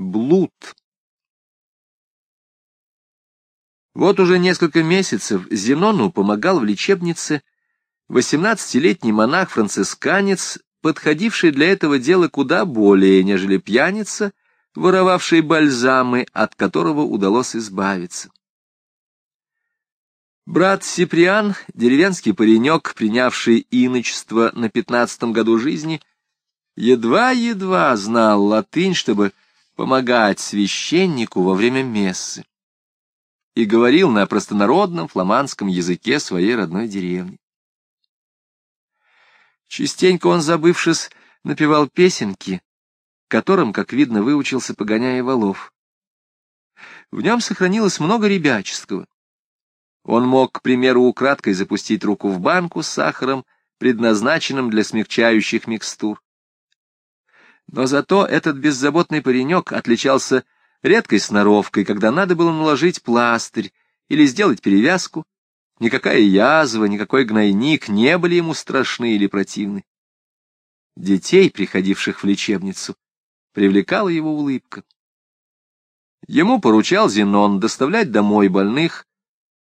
Блуд. Вот уже несколько месяцев Зенону помогал в лечебнице восемнадцатилетний монах-францисканец, подходивший для этого дела куда более, нежели пьяница, воровавший бальзамы, от которого удалось избавиться. Брат Сиприан, деревенский паренек, принявший иночество на пятнадцатом году жизни, едва-едва знал латынь, чтобы помогать священнику во время мессы, и говорил на простонародном фламандском языке своей родной деревни. Частенько он, забывшись, напевал песенки, которым, как видно, выучился, погоняя валов. В нем сохранилось много ребяческого. Он мог, к примеру, украдкой запустить руку в банку с сахаром, предназначенным для смягчающих микстур. Но зато этот беззаботный паренек отличался редкой сноровкой, когда надо было наложить пластырь или сделать перевязку. Никакая язва, никакой гнойник не были ему страшны или противны. Детей, приходивших в лечебницу, привлекала его улыбка. Ему поручал Зенон доставлять домой больных,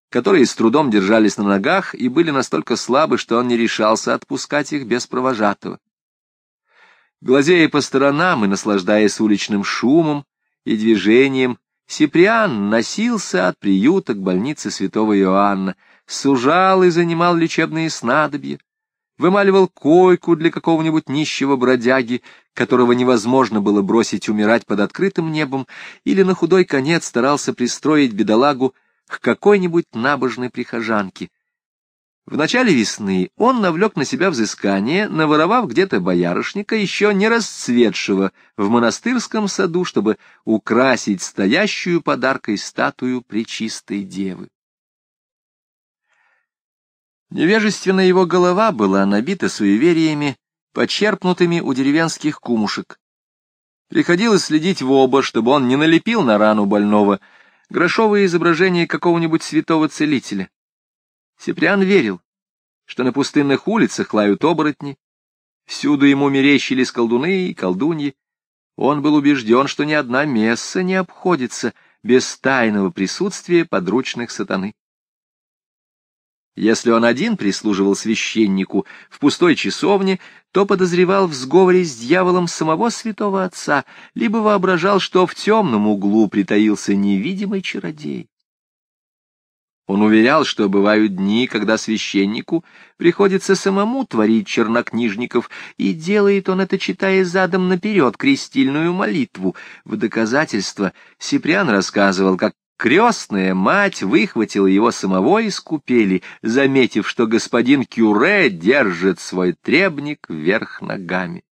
которые с трудом держались на ногах и были настолько слабы, что он не решался отпускать их без провожатого. Глазея по сторонам и наслаждаясь уличным шумом и движением, Сиприан носился от приюта к больнице святого Иоанна, сужал и занимал лечебные снадобья, вымаливал койку для какого-нибудь нищего бродяги, которого невозможно было бросить умирать под открытым небом, или на худой конец старался пристроить бедолагу к какой-нибудь набожной прихожанке, в начале весны он навлек на себя взыскание, наворовав где-то боярышника, еще не расцветшего в монастырском саду, чтобы украсить стоящую подаркой статую Пречистой Девы. Невежественная его голова была набита суевериями, почерпнутыми у деревенских кумушек. Приходилось следить в оба, чтобы он не налепил на рану больного грошовое изображение какого-нибудь святого целителя. Сиприан верил, что на пустынных улицах лают оборотни, всюду ему мерещились колдуны и колдуньи. Он был убежден, что ни одна месса не обходится без тайного присутствия подручных сатаны. Если он один прислуживал священнику в пустой часовне, то подозревал в сговоре с дьяволом самого святого отца, либо воображал, что в темном углу притаился невидимый чародей. Он уверял, что бывают дни, когда священнику приходится самому творить чернокнижников, и делает он это, читая задом наперед крестильную молитву. В доказательство Сиприан рассказывал, как крестная мать выхватила его самого из купели, заметив, что господин Кюре держит свой требник вверх ногами.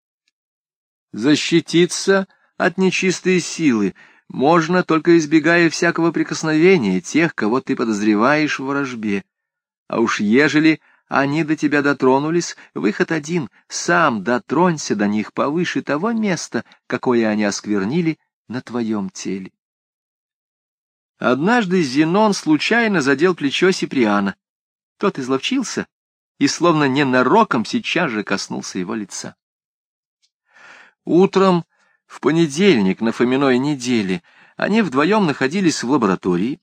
Защититься от нечистой силы — можно, только избегая всякого прикосновения тех, кого ты подозреваешь в вражбе. А уж ежели они до тебя дотронулись, выход один — сам дотронься до них повыше того места, какое они осквернили на твоем теле. Однажды Зенон случайно задел плечо Сиприана. Тот изловчился и, словно ненароком, сейчас же коснулся его лица. Утром в понедельник на Фоминой неделе они вдвоем находились в лаборатории.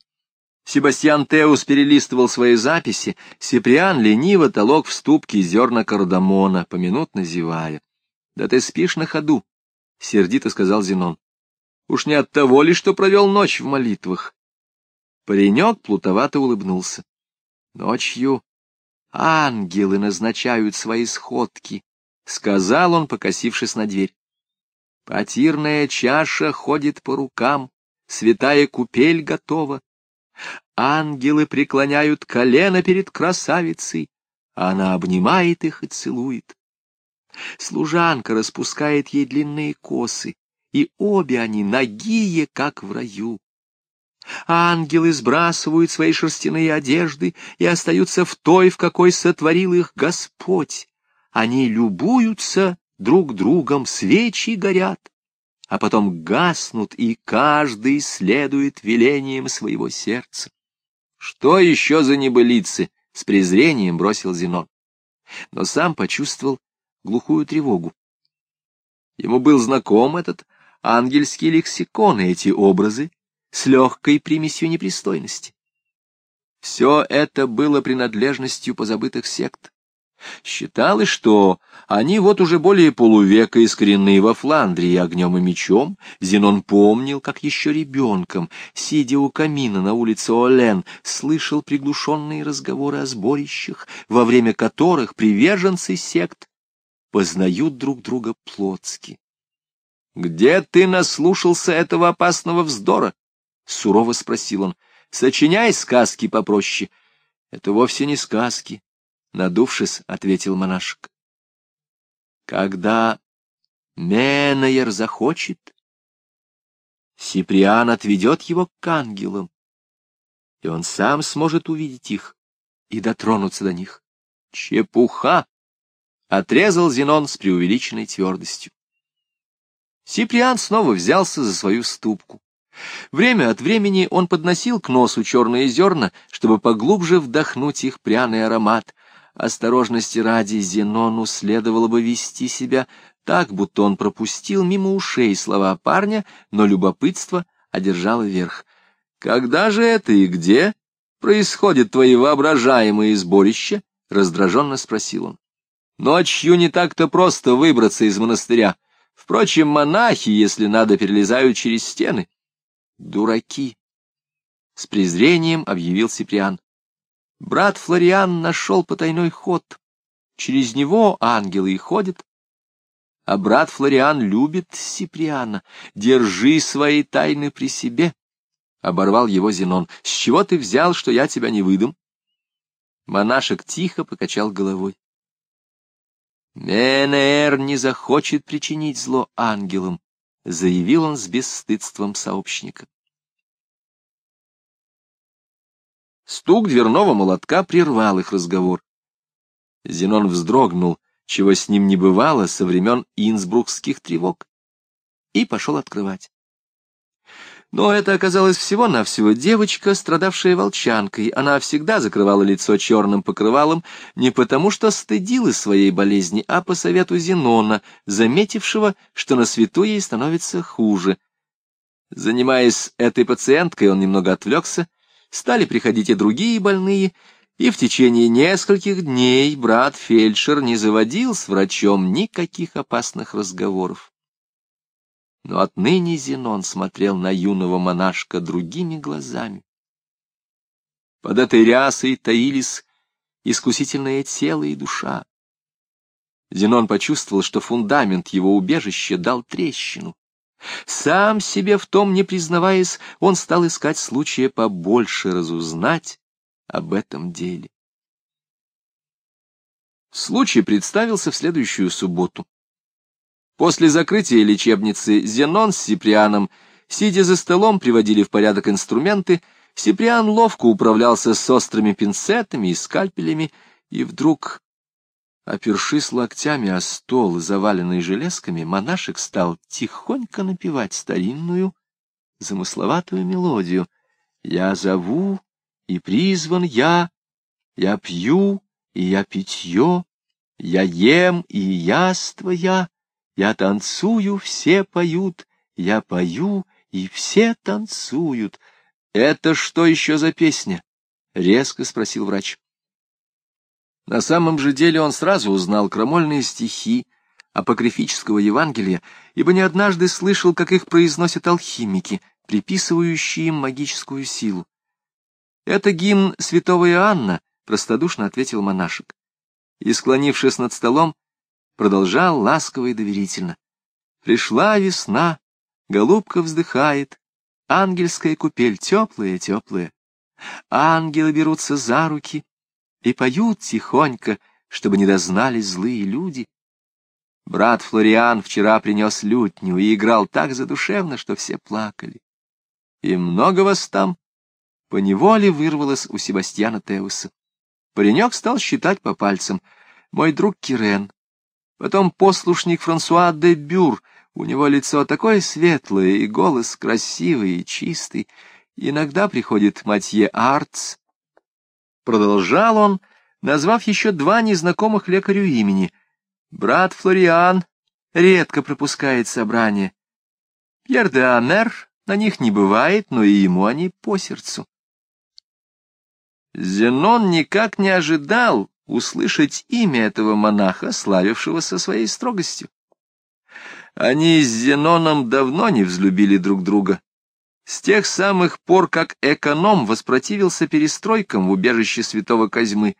Себастьян Теус перелистывал свои записи, Сиприан лениво толок в ступке зерна кардамона, поминутно зевая. — Да ты спишь на ходу, — сердито сказал Зенон. — Уж не от того ли, что провел ночь в молитвах? Паренек плутовато улыбнулся. Ночью ангелы назначают свои сходки, — сказал он, покосившись на дверь. Потирная чаша ходит по рукам, святая купель готова. Ангелы преклоняют колено перед красавицей, а она обнимает их и целует. Служанка распускает ей длинные косы, и обе они нагие, как в раю. Ангелы сбрасывают свои шерстяные одежды и остаются в той, в какой сотворил их Господь. Они любуются друг другом свечи горят, а потом гаснут, и каждый следует велениям своего сердца. Что еще за небылицы? — с презрением бросил Зенон. Но сам почувствовал глухую тревогу. Ему был знаком этот ангельские лексиконы, эти образы с легкой примесью непристойности. Все это было принадлежностью позабытых сект. Считалось, что они вот уже более полувека искоренены во Фландрии огнем и мечом. Зенон помнил, как еще ребенком, сидя у камина на улице Олен, слышал приглушенные разговоры о сборищах, во время которых приверженцы сект познают друг друга плотски. «Где ты наслушался этого опасного вздора?» — сурово спросил он. «Сочиняй сказки попроще». «Это вовсе не сказки», надувшись, ответил монашек. Когда Менеер захочет, Сиприан отведет его к ангелам, и он сам сможет увидеть их и дотронуться до них. Чепуха! — отрезал Зенон с преувеличенной твердостью. Сиприан снова взялся за свою ступку. Время от времени он подносил к носу черные зерна, чтобы поглубже вдохнуть их пряный аромат, Осторожности ради Зенону следовало бы вести себя так, будто он пропустил мимо ушей слова парня, но любопытство одержало верх. «Когда же это и где происходят твои воображаемые сборища?» — раздраженно спросил он. «Ночью не так-то просто выбраться из монастыря. Впрочем, монахи, если надо, перелезают через стены». «Дураки!» — с презрением объявил Сиприан. Брат Флориан нашел потайной ход. Через него ангелы и ходят. А брат Флориан любит Сиприана. Держи свои тайны при себе. Оборвал его Зенон. С чего ты взял, что я тебя не выдам? Монашек тихо покачал головой. Менеэр не захочет причинить зло ангелам, заявил он с бесстыдством сообщника. Стук дверного молотка прервал их разговор. Зенон вздрогнул, чего с ним не бывало со времен инсбрукских тревог, и пошел открывать. Но это оказалась всего-навсего девочка, страдавшая волчанкой. Она всегда закрывала лицо черным покрывалом не потому, что стыдилась своей болезни, а по совету Зенона, заметившего, что на свету ей становится хуже. Занимаясь этой пациенткой, он немного отвлекся стали приходить и другие больные, и в течение нескольких дней брат-фельдшер не заводил с врачом никаких опасных разговоров. Но отныне Зенон смотрел на юного монашка другими глазами. Под этой рясой таились искусительное тело и душа. Зенон почувствовал, что фундамент его убежища дал трещину. Сам себе в том не признаваясь, он стал искать случая побольше разузнать об этом деле. Случай представился в следующую субботу. После закрытия лечебницы Зенон с Сиприаном, сидя за столом, приводили в порядок инструменты, Сиприан ловко управлялся с острыми пинцетами и скальпелями, и вдруг Опершись локтями о стол, заваленный железками, монашек стал тихонько напевать старинную, замысловатую мелодию. «Я зову, и призван я, я пью, и я питье, я ем, и яство я, я танцую, все поют, я пою, и все танцуют». «Это что еще за песня?» — резко спросил врач. На самом же деле он сразу узнал крамольные стихи апокрифического Евангелия, ибо не однажды слышал, как их произносят алхимики, приписывающие им магическую силу. «Это гимн святого Иоанна», — простодушно ответил монашек. И, склонившись над столом, продолжал ласково и доверительно. «Пришла весна, голубка вздыхает, ангельская купель теплая-теплая. Ангелы берутся за руки, и поют тихонько, чтобы не дознались злые люди. Брат Флориан вчера принес лютню и играл так задушевно, что все плакали. И много вас там? Поневоле вырвалось у Себастьяна Теуса. Паренек стал считать по пальцам. Мой друг Кирен. Потом послушник Франсуа де Бюр. У него лицо такое светлое, и голос красивый и чистый. Иногда приходит Матье Артс, Продолжал он, назвав еще два незнакомых лекарю имени. Брат Флориан редко пропускает собрание. Пьер де Амер на них не бывает, но и ему они по сердцу. Зенон никак не ожидал услышать имя этого монаха, славившегося своей строгостью. Они с Зеноном давно не взлюбили друг друга. С тех самых пор, как эконом воспротивился перестройкам в убежище святого Козьмы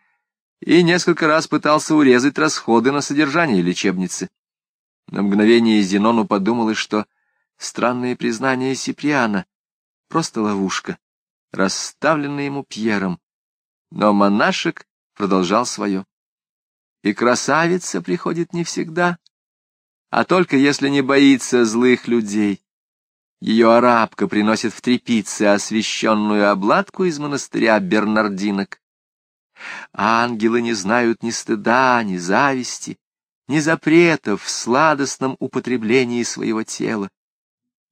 и несколько раз пытался урезать расходы на содержание лечебницы. На мгновение Зенону подумалось, что странное признание Сиприана — просто ловушка, расставленная ему Пьером. Но монашек продолжал свое. И красавица приходит не всегда, а только если не боится злых людей. Ее арабка приносит в трепице освященную обладку из монастыря Бернардинок. Ангелы не знают ни стыда, ни зависти, ни запретов в сладостном употреблении своего тела.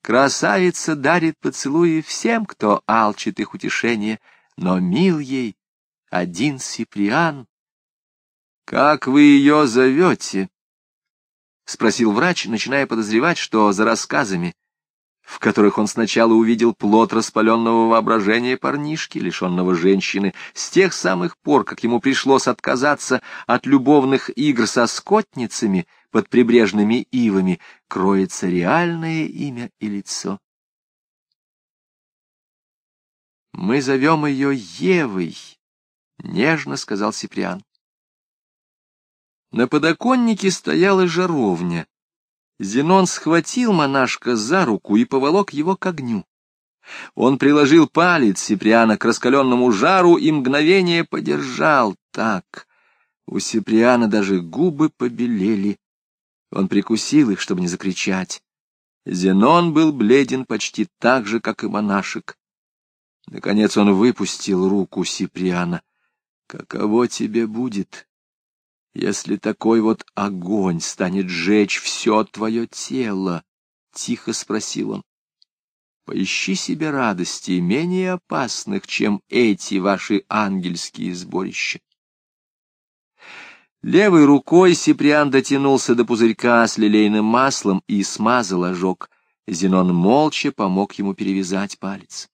Красавица дарит поцелуи всем, кто алчит их утешение, но мил ей один Сиприан. — Как вы ее зовете? — спросил врач, начиная подозревать, что за рассказами, в которых он сначала увидел плод распаленного воображения парнишки, лишенного женщины, с тех самых пор, как ему пришлось отказаться от любовных игр со скотницами под прибрежными ивами, кроется реальное имя и лицо. «Мы зовем ее Евой», — нежно сказал Сиприан. На подоконнике стояла жаровня. Зенон схватил монашка за руку и поволок его к огню. Он приложил палец Сиприана к раскаленному жару и мгновение подержал так. У Сиприана даже губы побелели. Он прикусил их, чтобы не закричать. Зенон был бледен почти так же, как и монашек. Наконец он выпустил руку Сиприана. «Каково тебе будет?» Если такой вот огонь станет жечь все твое тело? — тихо спросил он. — Поищи себе радости, менее опасных, чем эти ваши ангельские сборища. Левой рукой Сиприан дотянулся до пузырька с лилейным маслом и смазал ожог. Зенон молча помог ему перевязать палец.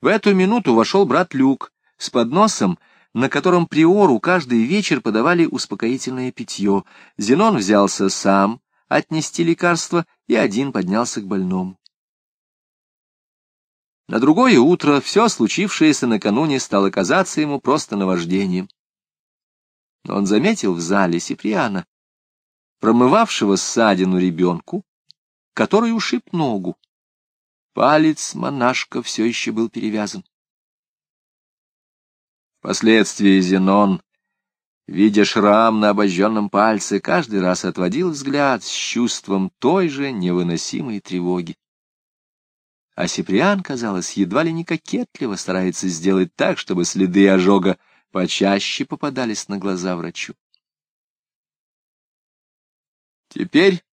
В эту минуту вошел брат Люк с подносом, на котором приору каждый вечер подавали успокоительное питье. Зенон взялся сам отнести лекарство и один поднялся к больному. На другое утро все случившееся накануне стало казаться ему просто наваждением. Он заметил в зале Сиприана, промывавшего ссадину ребенку, который ушиб ногу. Палец монашка все еще был перевязан. Впоследствии Зенон, видя шрам на обожженном пальце, каждый раз отводил взгляд с чувством той же невыносимой тревоги. А Сиприан, казалось, едва ли не кокетливо старается сделать так, чтобы следы ожога почаще попадались на глаза врачу. Теперь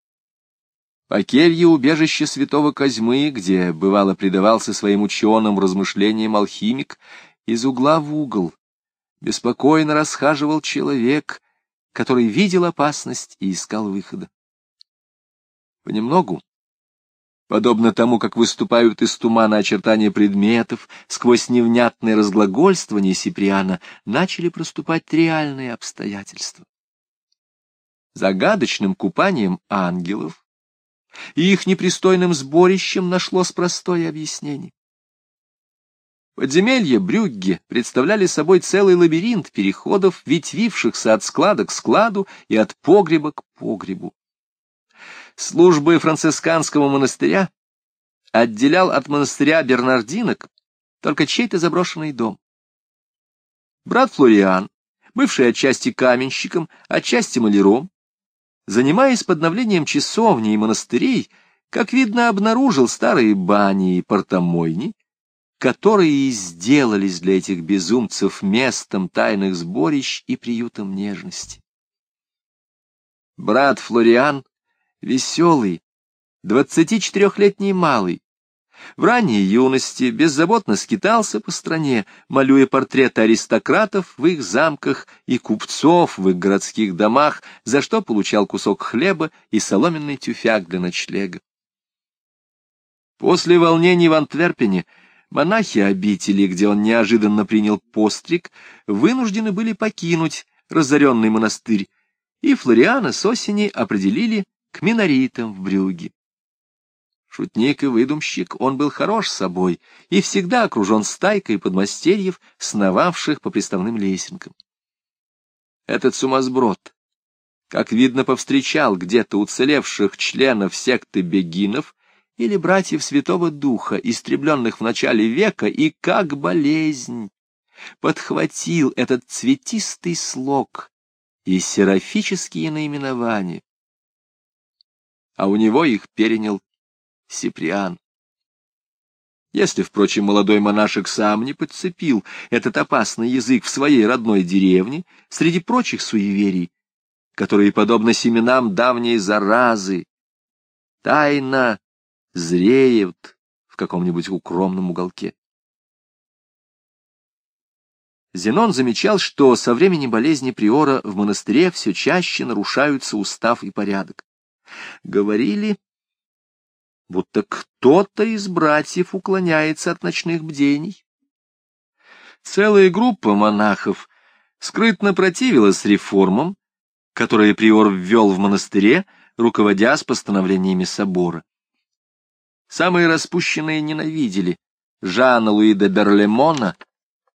по келье убежище святого Козьмы, где, бывало, предавался своим ученым размышлениям алхимик, из угла в угол беспокойно расхаживал человек, который видел опасность и искал выхода. Понемногу, подобно тому, как выступают из тумана очертания предметов, сквозь невнятное разглагольствование Сиприана начали проступать реальные обстоятельства. Загадочным купанием ангелов и их непристойным сборищем нашлось простое объяснение. Подземелья Брюгге представляли собой целый лабиринт переходов, ветвившихся от склада к складу и от погреба к погребу. Службы францисканского монастыря отделял от монастыря Бернардинок только чей-то заброшенный дом. Брат Флориан, бывший отчасти каменщиком, отчасти маляром, занимаясь подновлением часовни и монастырей, как видно, обнаружил старые бани и портомойни, которые и сделались для этих безумцев местом тайных сборищ и приютом нежности. Брат Флориан, веселый, двадцати четырехлетний малый, В ранней юности беззаботно скитался по стране, малюя портреты аристократов в их замках и купцов в их городских домах, за что получал кусок хлеба и соломенный тюфяк для ночлега. После волнений в Антверпене монахи обители, где он неожиданно принял постриг, вынуждены были покинуть разоренный монастырь, и Флориана с осени определили к миноритам в Брюге. Шутник и выдумщик, он был хорош собой и всегда окружен стайкой подмастерьев, сновавших по приставным лесенкам. Этот сумасброд, как видно, повстречал где-то уцелевших членов секты бегинов или братьев Святого Духа, истребленных в начале века, и как болезнь подхватил этот цветистый слог и серафические наименования. А у него их перенял Сиприан. Если, впрочем, молодой монашек сам не подцепил этот опасный язык в своей родной деревне, среди прочих суеверий, которые, подобно семенам давней заразы, тайно зреют в каком-нибудь укромном уголке. Зенон замечал, что со времени болезни приора в монастыре все чаще нарушаются устав и порядок. Говорили, будто кто-то из братьев уклоняется от ночных бдений. Целая группа монахов скрытно противилась реформам, которые приор ввел в монастыре, руководя с постановлениями собора. Самые распущенные ненавидели Жана Луи де Берлемона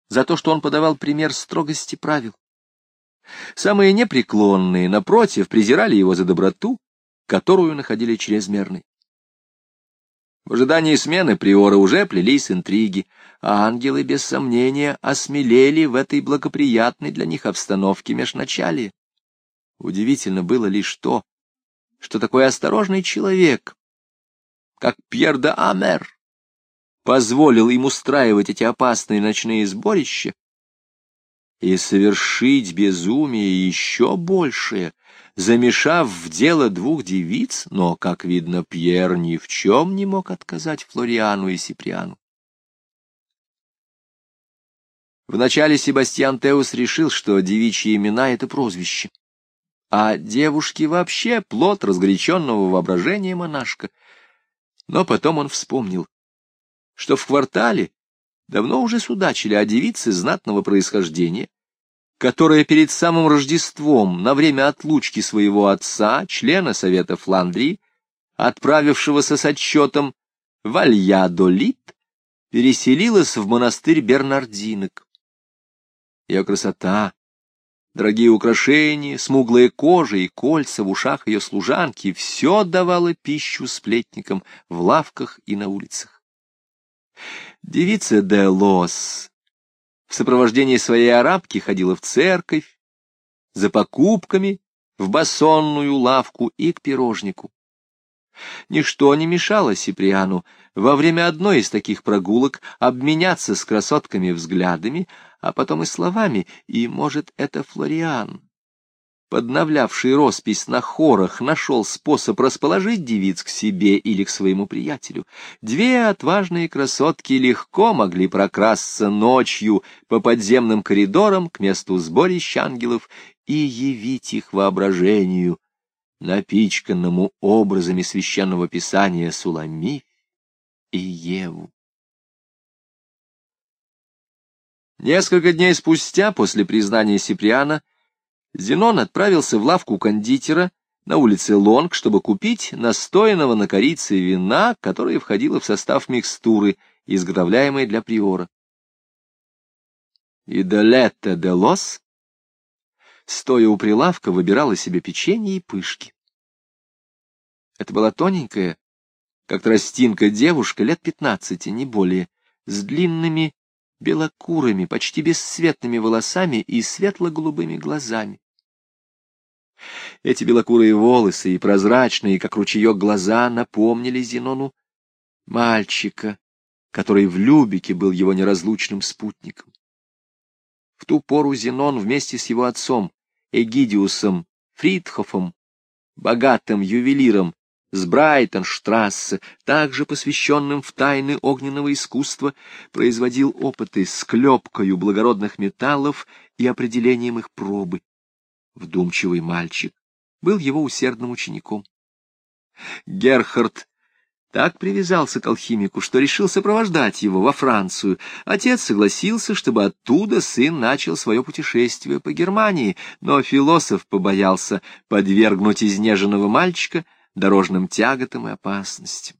за то, что он подавал пример строгости правил. Самые непреклонные, напротив, презирали его за доброту, которую находили чрезмерной. В ожидании смены приора уже плелись интриги, а ангелы, без сомнения, осмелели в этой благоприятной для них обстановке межначалия. Удивительно было лишь то, что такой осторожный человек, как Пьер де Амер, позволил им устраивать эти опасные ночные сборища и совершить безумие еще большее — замешав в дело двух девиц, но, как видно, Пьер ни в чем не мог отказать Флориану и Сиприану. Вначале Себастьян Теус решил, что девичьи имена — это прозвище, а девушки вообще плод разгоряченного воображения монашка. Но потом он вспомнил, что в квартале давно уже судачили о девице знатного происхождения, которая перед самым Рождеством, на время отлучки своего отца, члена Совета Фландрии, отправившегося с отчетом в Альядолит, переселилась в монастырь Бернардинок. Ее красота, дорогие украшения, смуглая кожа и кольца в ушах ее служанки — все давало пищу сплетникам в лавках и на улицах. Девица де Лос в сопровождении своей арабки ходила в церковь, за покупками, в басонную лавку и к пирожнику. Ничто не мешало Сиприану во время одной из таких прогулок обменяться с красотками взглядами, а потом и словами, и, может, это Флориан подновлявший роспись на хорах, нашел способ расположить девиц к себе или к своему приятелю. Две отважные красотки легко могли прокрасться ночью по подземным коридорам к месту сборища ангелов и явить их воображению, напичканному образами священного писания Суламиф и Еву. Несколько дней спустя, после признания Сиприана, Зенон отправился в лавку кондитера на улице Лонг, чтобы купить настоянного на корице вина, которое входило в состав микстуры, изготовляемой для приора. И Долетта де Лос, стоя у прилавка, выбирала себе печенье и пышки. Это была тоненькая, как тростинка девушка лет пятнадцати, не более, с длинными белокурыми, почти бесцветными волосами и светло-голубыми глазами. Эти белокурые волосы и прозрачные, как ручеек, глаза напомнили Зенону мальчика, который в Любике был его неразлучным спутником. В ту пору Зенон вместе с его отцом, Эгидиусом Фридхофом, богатым ювелиром, с Брайтонштрассе, также посвященным в тайны огненного искусства, производил опыты с клепкою благородных металлов и определением их пробы. Вдумчивый мальчик был его усердным учеником. Герхард так привязался к алхимику, что решил сопровождать его во Францию. Отец согласился, чтобы оттуда сын начал свое путешествие по Германии, но философ побоялся подвергнуть изнеженного мальчика дорожным тяготам и опасностям.